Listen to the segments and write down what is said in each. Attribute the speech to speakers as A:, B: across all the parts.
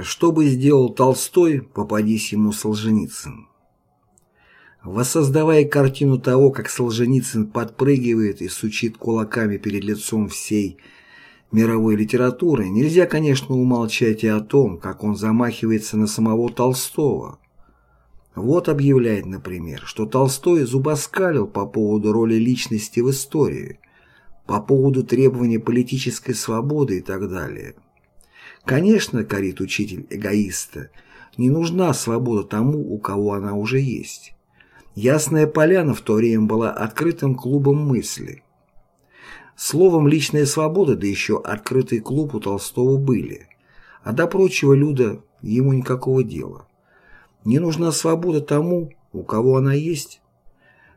A: Что бы сделал Толстой, попадись ему Солженицын? Воссоздавая картину того, как Солженицын подпрыгивает и сучит кулаками перед лицом всей мировой литературы, нельзя, конечно, умолчать и о том, как он замахивается на самого Толстого. Вот объявляет, например, что Толстой зубоскалил по поводу роли личности в истории, по поводу требования политической свободы и так далее. Конечно, корит учитель эгоиста, не нужна свобода тому, у кого она уже есть. Ясная поляна в то время была открытым клубом мысли. Словом, личная свобода, да еще открытый клуб у Толстого были. А до прочего люда ему никакого дела. Не нужна свобода тому, у кого она есть.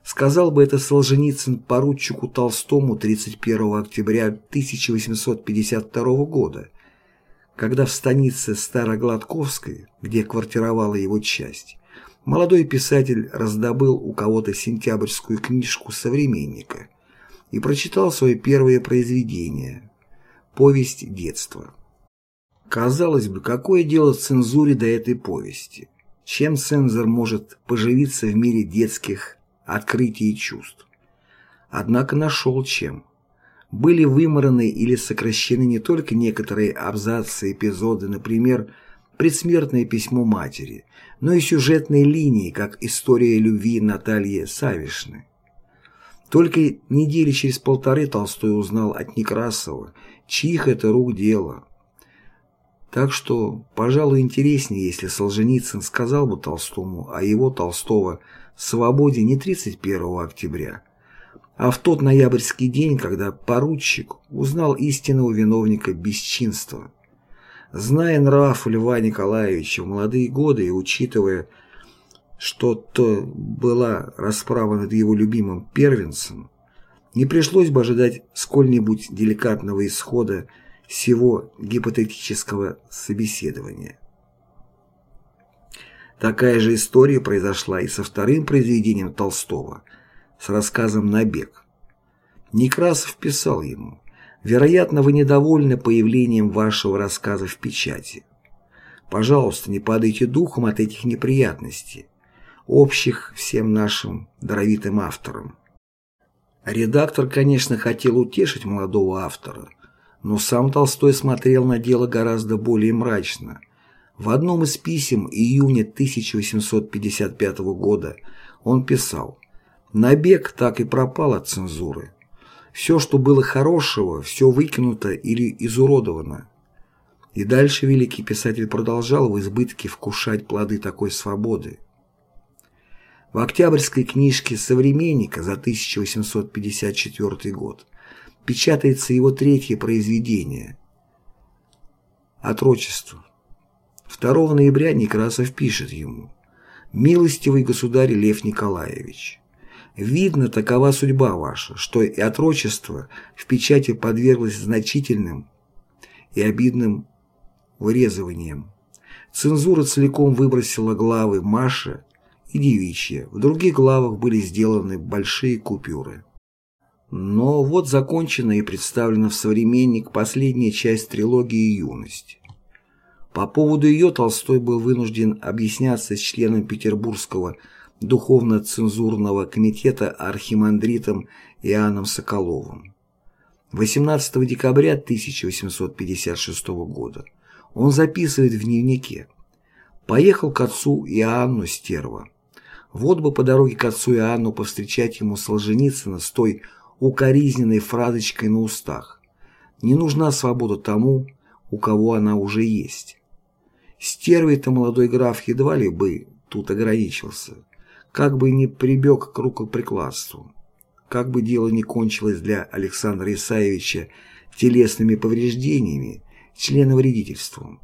A: Сказал бы это Солженицын поручику Толстому 31 октября 1852 года, когда в станице Старогладковской, где квартировала его часть, молодой писатель раздобыл у кого-то сентябрьскую книжку современника и прочитал свое первое произведение «Повесть детства». Казалось бы, какое дело цензуре до этой повести? Чем цензор может поживиться в мире детских открытий и чувств? Однако нашел чем – были вымораны или сокращены не только некоторые абзацы эпизоды, например, предсмертное письмо матери, но и сюжетные линии, как история любви Натальи Савишны. Только недели через полторы Толстой узнал от Некрасова, чьих это рук дело. Так что, пожалуй, интереснее, если Солженицын сказал бы Толстому о его Толстого свободе не 31 октября, а в тот ноябрьский день, когда поручик узнал истинного виновника бесчинства. Зная нрав Льва Николаевича в молодые годы и учитывая, что то была расправа над его любимым первенцем, не пришлось бы ожидать сколь-нибудь деликатного исхода всего гипотетического собеседования. Такая же история произошла и со вторым произведением Толстого – с рассказом «Набег». Некрасов писал ему «Вероятно, вы недовольны появлением вашего рассказа в печати. Пожалуйста, не падайте духом от этих неприятностей, общих всем нашим даровитым авторам». Редактор, конечно, хотел утешить молодого автора, но сам Толстой смотрел на дело гораздо более мрачно. В одном из писем июня 1855 года он писал Набег так и пропал от цензуры. Все, что было хорошего, все выкинуто или изуродовано. И дальше великий писатель продолжал в избытке вкушать плоды такой свободы. В октябрьской книжке «Современника» за 1854 год печатается его третье произведение «Отрочество». 2 ноября Некрасов пишет ему «Милостивый государь Лев Николаевич, Видно, такова судьба ваша, что и отрочество в печати подверглось значительным и обидным вырезываниям. Цензура целиком выбросила главы Маша и Девичья, в других главах были сделаны большие купюры. Но вот закончена и представлена в «Современник» последняя часть трилогии «Юность». По поводу ее Толстой был вынужден объясняться с членом Петербургского духовно-цензурного комитета архимандритом Иоанном Соколовым. 18 декабря 1856 года он записывает в дневнике «Поехал к отцу Иоанну Стерва. Вот бы по дороге к отцу Иоанну повстречать ему Солженицына с той укоризненной фразочкой на устах. Не нужна свобода тому, у кого она уже есть. Стервый-то молодой граф едва ли бы тут ограничился как бы не прибег к рукоприкладству, как бы дело не кончилось для Александра Исаевича телесными повреждениями, членовредительством.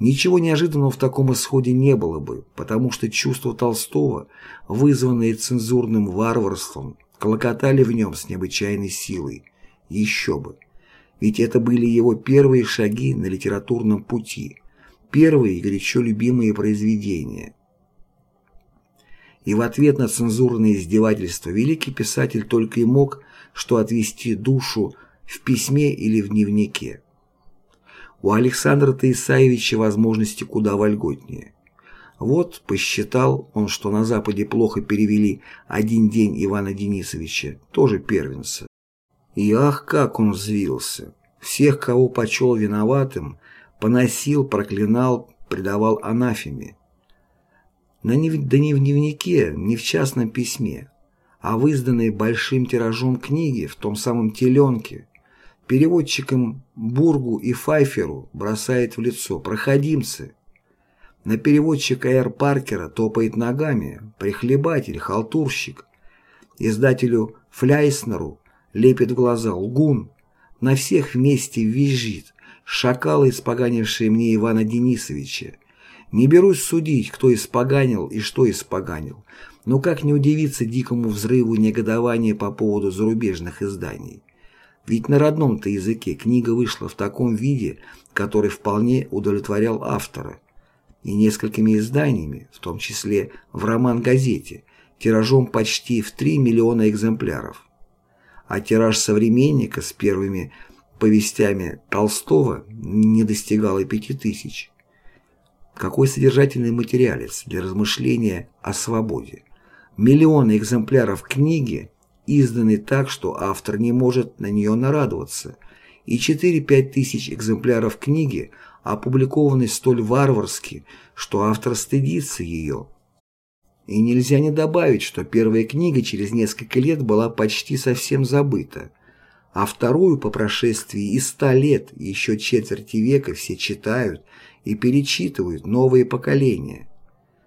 A: Ничего неожиданного в таком исходе не было бы, потому что чувства Толстого, вызванные цензурным варварством, клокотали в нем с необычайной силой. Еще бы. Ведь это были его первые шаги на литературном пути, первые горячо любимые произведения. И в ответ на цензурные издевательства великий писатель только и мог что отвести душу в письме или в дневнике. У Александра Таисаевича возможности куда вольготнее. Вот, посчитал он, что на Западе плохо перевели один день Ивана Денисовича, тоже первенца. И ах, как он взвился! Всех, кого почел виноватым, поносил, проклинал, предавал анафеме. Но не, да не в дневнике, не в частном письме, а в изданной большим тиражом книги в том самом теленке, переводчикам Бургу и Файферу бросает в лицо «проходимцы». На переводчика Р. Паркера топает ногами прихлебатель, халтурщик. Издателю Фляйснеру лепит в глаза лгун. На всех вместе визжит шакалы, испоганившие мне Ивана Денисовича. Не берусь судить, кто испоганил и что испоганил, но как не удивиться дикому взрыву негодования по поводу зарубежных изданий. Ведь на родном-то языке книга вышла в таком виде, который вполне удовлетворял автора. И несколькими изданиями, в том числе в роман-газете, тиражом почти в 3 миллиона экземпляров. А тираж «Современника» с первыми повестями Толстого не достигал и пяти тысяч. Какой содержательный материалец для размышления о свободе. Миллионы экземпляров книги изданы так, что автор не может на нее нарадоваться, и 4-5 тысяч экземпляров книги опубликованы столь варварски, что автор стыдится ее. И нельзя не добавить, что первая книга через несколько лет была почти совсем забыта, а вторую по прошествии и ста лет, еще четверти века все читают и перечитывают новые поколения.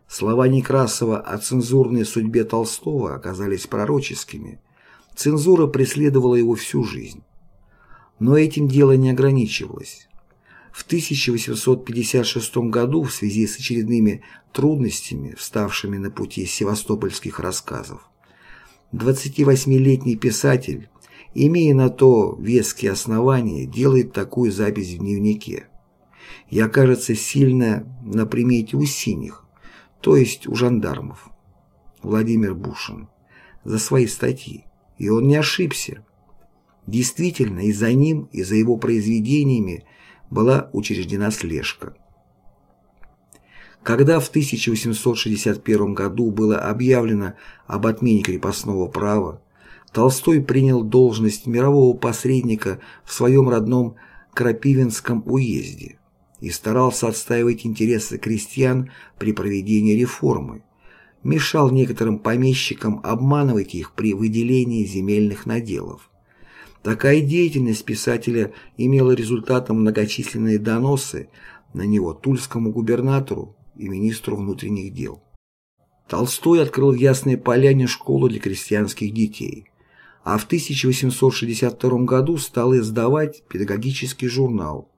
A: Слова Некрасова о цензурной судьбе Толстого оказались пророческими – Цензура преследовала его всю жизнь. Но этим дело не ограничивалось. В 1856 году в связи с очередными трудностями, вставшими на пути севастопольских рассказов, 28-летний писатель, имея на то веские основания, делает такую запись в дневнике. Я, кажется, сильно на примете у синих, то есть у жандармов. Владимир Бушин. За свои статьи. И он не ошибся. Действительно, и за ним, и за его произведениями была учреждена слежка. Когда в 1861 году было объявлено об отмене крепостного права, Толстой принял должность мирового посредника в своем родном Крапивинском уезде и старался отстаивать интересы крестьян при проведении реформы, мешал некоторым помещикам обманывать их при выделении земельных наделов. Такая деятельность писателя имела результатом многочисленные доносы на него тульскому губернатору и министру внутренних дел. Толстой открыл в Ясной Поляне школу для крестьянских детей, а в 1862 году стал издавать педагогический журнал.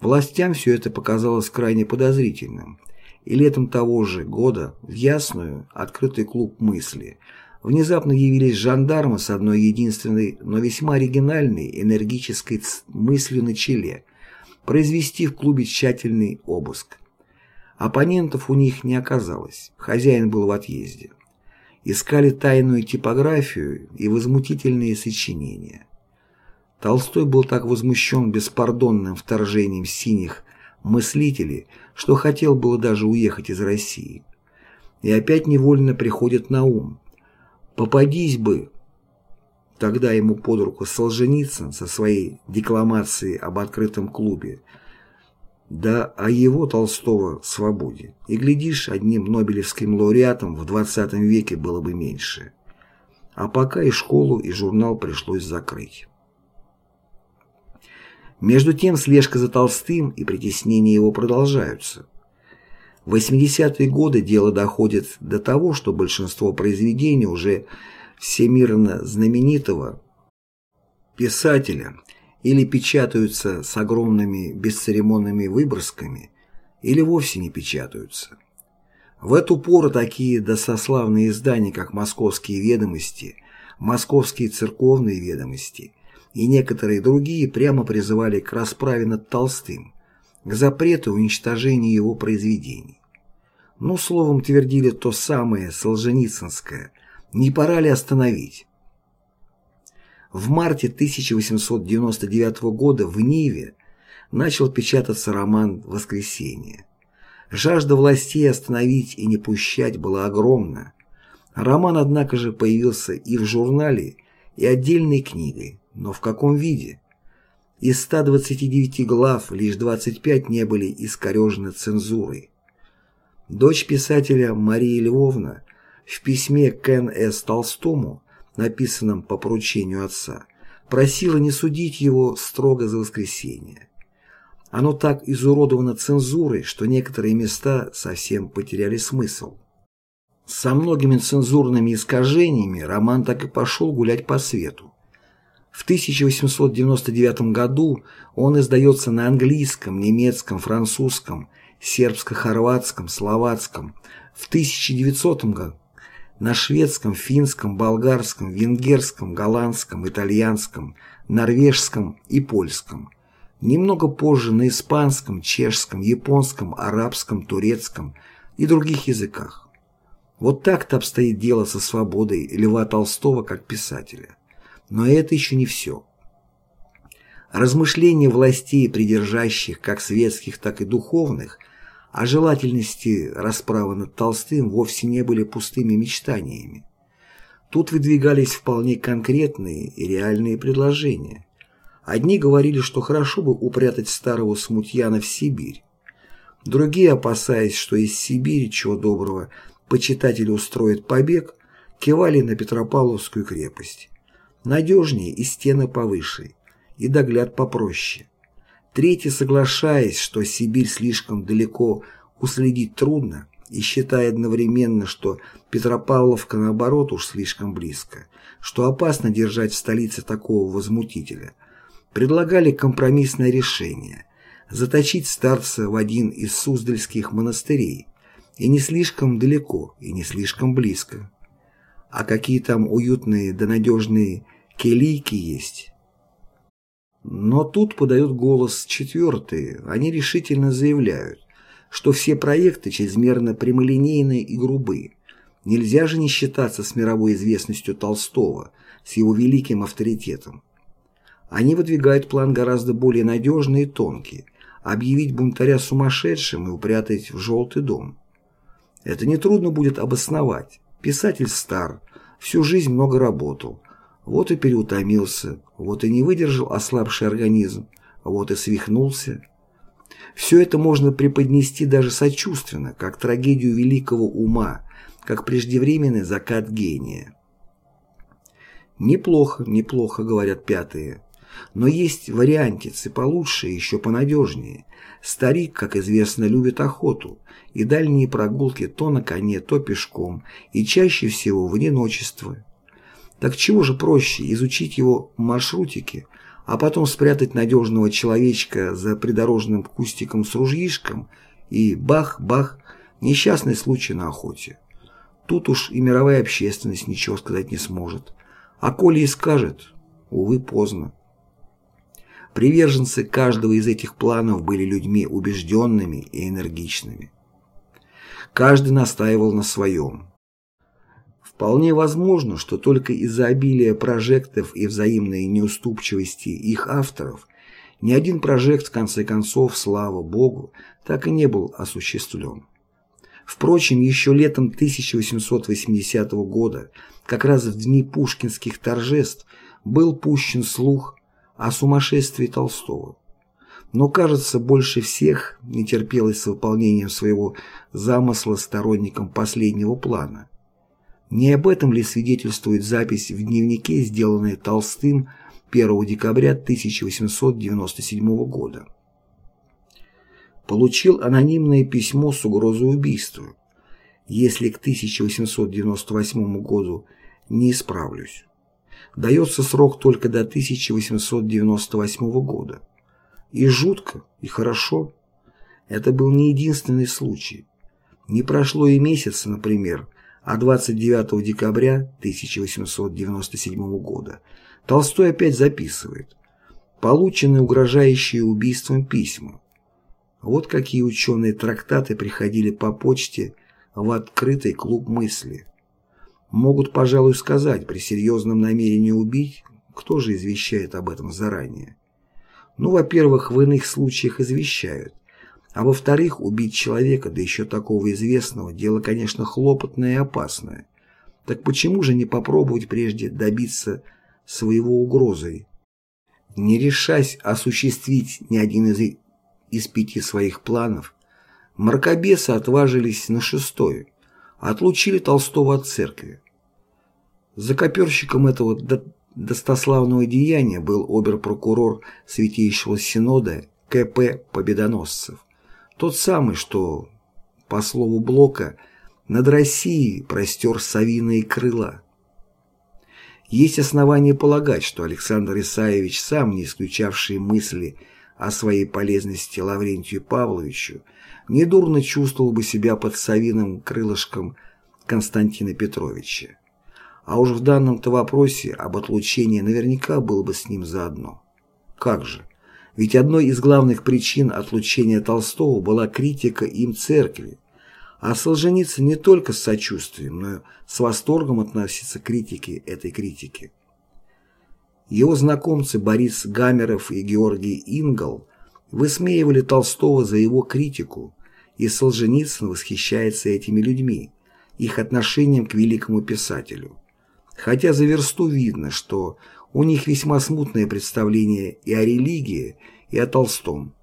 A: Властям все это показалось крайне подозрительным, и летом того же года в Ясную, открытый клуб мысли, внезапно явились жандармы с одной единственной, но весьма оригинальной, энергической мыслью на челе – произвести в клубе тщательный обыск. Оппонентов у них не оказалось, хозяин был в отъезде. Искали тайную типографию и возмутительные сочинения. Толстой был так возмущен беспардонным вторжением синих мыслителей, что хотел было даже уехать из России. И опять невольно приходит на ум. Попадись бы тогда ему под руку Солженицын со своей декламацией об открытом клубе, да о его Толстого свободе. И, глядишь, одним Нобелевским лауреатом в 20 веке было бы меньше. А пока и школу, и журнал пришлось закрыть. Между тем слежка за Толстым и притеснение его продолжаются. В 80-е годы дело доходит до того, что большинство произведений уже всемирно знаменитого писателя или печатаются с огромными бесцеремонными выбросками, или вовсе не печатаются. В эту пору такие досославные издания, как «Московские ведомости», «Московские церковные ведомости» и некоторые другие прямо призывали к расправе над Толстым, к запрету уничтожения его произведений. Ну, словом, твердили то самое Солженицынское «Не пора ли остановить?». В марте 1899 года в Ниве начал печататься роман «Воскресенье». Жажда властей остановить и не пущать была огромна. Роман, однако же, появился и в журнале, и отдельной книгой, но в каком виде? Из 129 глав лишь 25 не были искорежены цензурой. Дочь писателя Мария Львовна в письме к Н.С. Толстому, написанном по поручению отца, просила не судить его строго за воскресенье. Оно так изуродовано цензурой, что некоторые места совсем потеряли смысл. Со многими цензурными искажениями роман так и пошел гулять по свету. В 1899 году он издается на английском, немецком, французском, сербско-хорватском, словацком. В 1900 году на шведском, финском, болгарском, венгерском, голландском, итальянском, норвежском и польском. Немного позже на испанском, чешском, японском, арабском, турецком и других языках. Вот так-то обстоит дело со свободой Льва Толстого как писателя. Но это еще не все. Размышления властей, придержащих как светских, так и духовных, о желательности расправы над Толстым вовсе не были пустыми мечтаниями. Тут выдвигались вполне конкретные и реальные предложения. Одни говорили, что хорошо бы упрятать старого смутьяна в Сибирь. Другие, опасаясь, что из Сибири, чего доброго, почитатели устроят побег, кивали на Петропавловскую крепость. Надежнее и стены повыше, и догляд попроще. Третий, соглашаясь, что Сибирь слишком далеко уследить трудно, и считая одновременно, что Петропавловка, наоборот, уж слишком близко, что опасно держать в столице такого возмутителя, предлагали компромиссное решение – заточить старца в один из суздальских монастырей, и не слишком далеко, и не слишком близко. А какие там уютные да надежные келийки есть. Но тут подают голос четвертые, они решительно заявляют, что все проекты чрезмерно прямолинейны и грубы. Нельзя же не считаться с мировой известностью Толстого, с его великим авторитетом. Они выдвигают план гораздо более надежный и тонкий – объявить бунтаря сумасшедшим и упрятать в желтый дом. Это нетрудно будет обосновать. Писатель стар, всю жизнь много работал. Вот и переутомился, вот и не выдержал ослабший организм, вот и свихнулся. Все это можно преподнести даже сочувственно, как трагедию великого ума, как преждевременный закат гения. Неплохо, неплохо, говорят пятые. Но есть вариантицы получше и еще понадежнее. Старик, как известно, любит охоту, и дальние прогулки то на коне, то пешком, и чаще всего в одиночество. Так чего же проще изучить его маршрутики, а потом спрятать надежного человечка за придорожным кустиком с ружьишком и бах-бах, несчастный случай на охоте. Тут уж и мировая общественность ничего сказать не сможет. А коли и скажет, увы, поздно. Приверженцы каждого из этих планов были людьми убежденными и энергичными. Каждый настаивал на своем. Вполне возможно, что только из-за обилия прожектов и взаимной неуступчивости их авторов ни один прожект, в конце концов, слава Богу, так и не был осуществлен. Впрочем, еще летом 1880 года, как раз в дни пушкинских торжеств, был пущен слух о сумасшествии Толстого. Но, кажется, больше всех не терпелось с выполнением своего замысла сторонникам последнего плана. Не об этом ли свидетельствует запись в дневнике, сделанная Толстым 1 декабря 1897 года? Получил анонимное письмо с угрозой убийства, если к 1898 году не исправлюсь дается срок только до 1898 года. И жутко, и хорошо. Это был не единственный случай. Не прошло и месяца, например, а 29 декабря 1897 года Толстой опять записывает «Получены угрожающие убийством письма». Вот какие ученые трактаты приходили по почте в открытый клуб мысли. Могут, пожалуй, сказать, при серьезном намерении убить, кто же извещает об этом заранее? Ну, во-первых, в иных случаях извещают. А во-вторых, убить человека, да еще такого известного, дело, конечно, хлопотное и опасное. Так почему же не попробовать прежде добиться своего угрозой? Не решась осуществить ни один из, из пяти своих планов, мракобесы отважились на шестой, отлучили Толстого от церкви. За коперщиком этого до достославного деяния был обер-прокурор Святейшего Синода К.П. Победоносцев, тот самый, что, по слову Блока, над Россией простер совиные крыла. Есть основания полагать, что Александр Исаевич, сам не исключавший мысли о своей полезности Лаврентию Павловичу, недурно чувствовал бы себя под совиным крылышком Константина Петровича. А уж в данном-то вопросе об отлучении наверняка было бы с ним заодно. Как же? Ведь одной из главных причин отлучения Толстого была критика им церкви, а Солженицын не только с сочувствием, но и с восторгом относится к критике этой критики. Его знакомцы Борис Гамеров и Георгий Ингл высмеивали Толстого за его критику, и Солженицын восхищается этими людьми, их отношением к великому писателю. Хотя за версту видно, что у них весьма смутное представление и о религии, и о Толстом.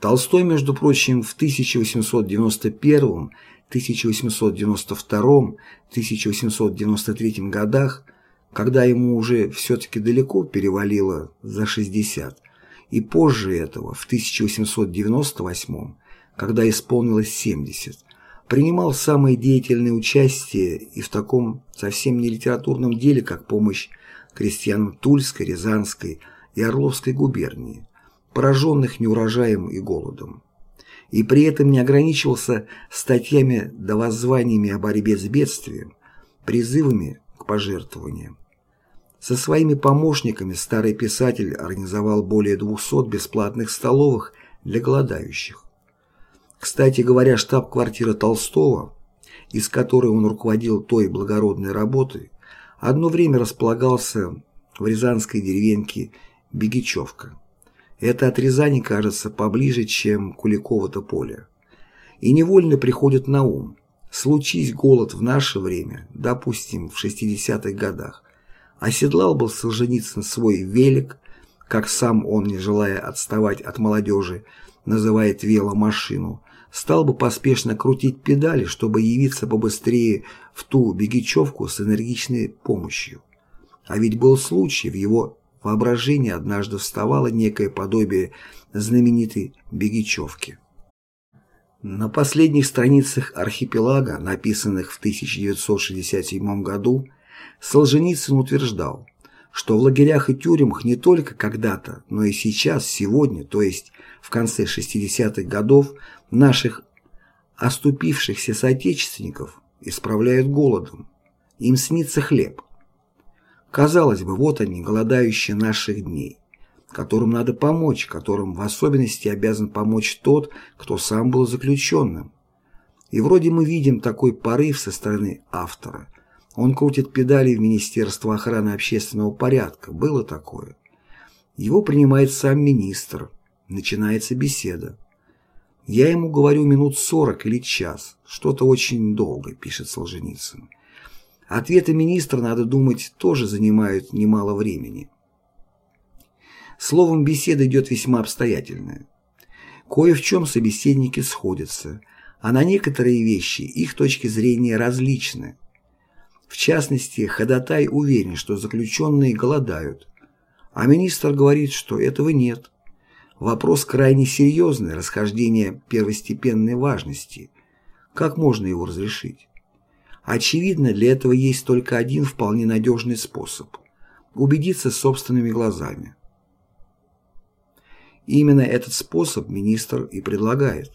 A: Толстой, между прочим, в 1891, 1892, 1893 годах, когда ему уже все-таки далеко перевалило за 60, и позже этого, в 1898, когда исполнилось 70, принимал самое деятельное участие и в таком совсем не литературном деле, как помощь крестьянам Тульской, Рязанской и Орловской губернии, пораженных неурожаем и голодом. И при этом не ограничивался статьями да воззваниями о борьбе с бедствием, призывами к пожертвованиям. Со своими помощниками старый писатель организовал более 200 бесплатных столовых для голодающих. Кстати говоря, штаб-квартира Толстого, из которой он руководил той благородной работой, одно время располагался в рязанской деревеньке Бегичевка. Это от Рязани кажется поближе, чем Куликово-то поле. И невольно приходит на ум. Случись голод в наше время, допустим, в 60-х годах, оседлал был Солженицын свой велик, как сам он, не желая отставать от молодежи, называет веломашину, стал бы поспешно крутить педали, чтобы явиться побыстрее в ту бегичевку с энергичной помощью. А ведь был случай, в его воображении однажды вставало некое подобие знаменитой бегичевки. На последних страницах «Архипелага», написанных в 1967 году, Солженицын утверждал, что в лагерях и тюрьмах не только когда-то, но и сейчас, сегодня, то есть в конце 60-х годов, наших оступившихся соотечественников исправляют голодом. Им снится хлеб. Казалось бы, вот они, голодающие наших дней, которым надо помочь, которым в особенности обязан помочь тот, кто сам был заключенным. И вроде мы видим такой порыв со стороны автора. Он крутит педали в Министерство охраны общественного порядка. Было такое. Его принимает сам министр. Начинается беседа. Я ему говорю минут сорок или час. Что-то очень долго, пишет Солженицын. Ответы министра, надо думать, тоже занимают немало времени. Словом, беседа идет весьма обстоятельная. Кое в чем собеседники сходятся, а на некоторые вещи их точки зрения различны. В частности, ходатай уверен, что заключенные голодают, а министр говорит, что этого нет. Вопрос крайне серьезный, расхождение первостепенной важности. Как можно его разрешить? Очевидно, для этого есть только один вполне надежный способ – убедиться собственными глазами. Именно этот способ министр и предлагает.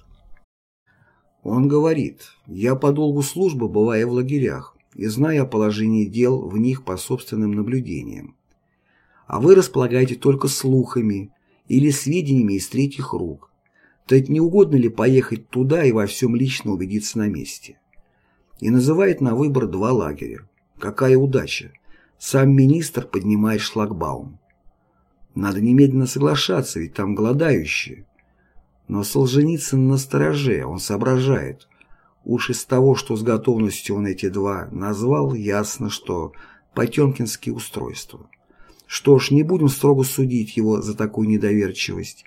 A: Он говорит, я по долгу службы бываю в лагерях и знаю о положении дел в них по собственным наблюдениям. А вы располагаете только слухами, или сведениями из третьих рук. Так не угодно ли поехать туда и во всем лично убедиться на месте? И называет на выбор два лагеря. Какая удача! Сам министр поднимает шлагбаум. Надо немедленно соглашаться, ведь там голодающие. Но Солженицын на стороже, он соображает. Уж из того, что с готовностью он эти два назвал, ясно, что потемкинские устройства. Что ж, не будем строго судить его за такую недоверчивость,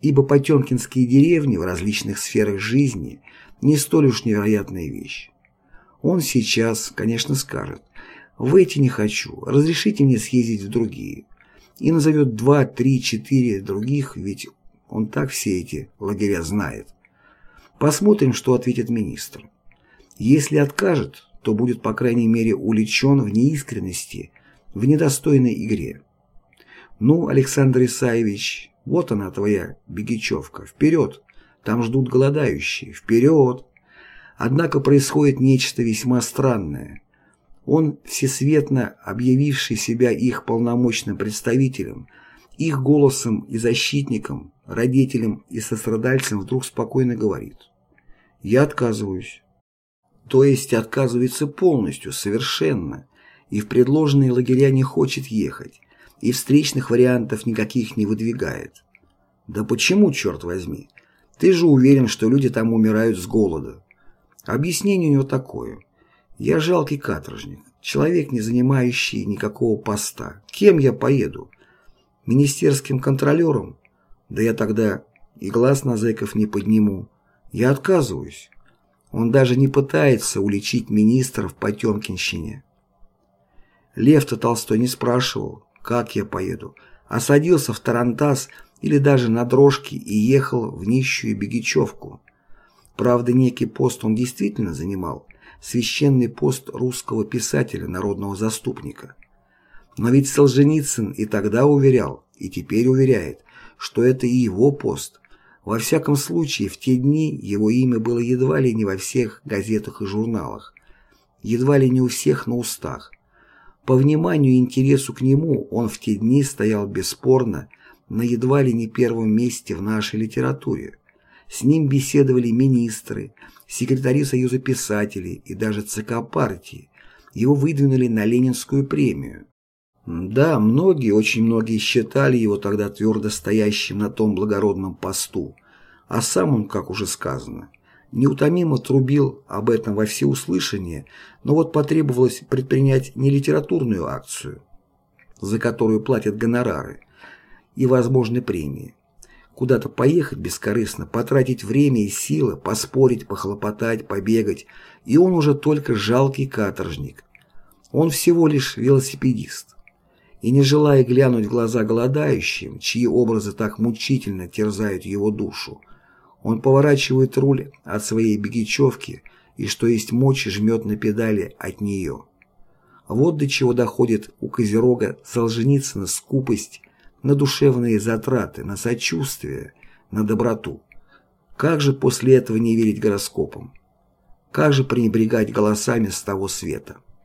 A: ибо потемкинские деревни в различных сферах жизни не столь уж невероятная вещь. Он сейчас, конечно, скажет, в эти не хочу, разрешите мне съездить в другие. И назовет два, три, четыре других, ведь он так все эти лагеря знает. Посмотрим, что ответит министр. Если откажет, то будет, по крайней мере, уличен в неискренности, в недостойной игре. Ну, Александр Исаевич, вот она твоя бегичевка, вперед, там ждут голодающие, вперед. Однако происходит нечто весьма странное. Он, всесветно объявивший себя их полномочным представителем, их голосом и защитником, родителем и сострадальцем вдруг спокойно говорит «Я отказываюсь». То есть отказывается полностью, совершенно, и в предложенные лагеря не хочет ехать, и встречных вариантов никаких не выдвигает. Да почему, черт возьми? Ты же уверен, что люди там умирают с голода. Объяснение у него такое. Я жалкий каторжник, человек, не занимающий никакого поста. Кем я поеду? Министерским контролером? Да я тогда и глаз на зэков не подниму. Я отказываюсь. Он даже не пытается уличить министра в Потемкинщине. Лев-то Толстой не спрашивал, как я поеду, а садился в Тарантас или даже на дрожке и ехал в нищую Бегичевку. Правда, некий пост он действительно занимал, священный пост русского писателя, народного заступника. Но ведь Солженицын и тогда уверял, и теперь уверяет, что это и его пост, во всяком случае, в те дни его имя было едва ли не во всех газетах и журналах, едва ли не у всех на устах. По вниманию и интересу к нему он в те дни стоял бесспорно на едва ли не первом месте в нашей литературе. С ним беседовали министры, секретари Союза писателей и даже ЦК партии. Его выдвинули на Ленинскую премию. Да, многие, очень многие считали его тогда твердо стоящим на том благородном посту, а сам он, как уже сказано, неутомимо трубил об этом во всеуслышание, но вот потребовалось предпринять не литературную акцию, за которую платят гонорары и возможны премии, куда-то поехать бескорыстно, потратить время и силы, поспорить, похлопотать, побегать, и он уже только жалкий каторжник. Он всего лишь велосипедист и не желая глянуть в глаза голодающим, чьи образы так мучительно терзают его душу, он поворачивает руль от своей бегичевки и, что есть мочи, жмет на педали от нее. Вот до чего доходит у Козерога Солженицына скупость на душевные затраты, на сочувствие, на доброту. Как же после этого не верить гороскопам? Как же пренебрегать голосами с того света?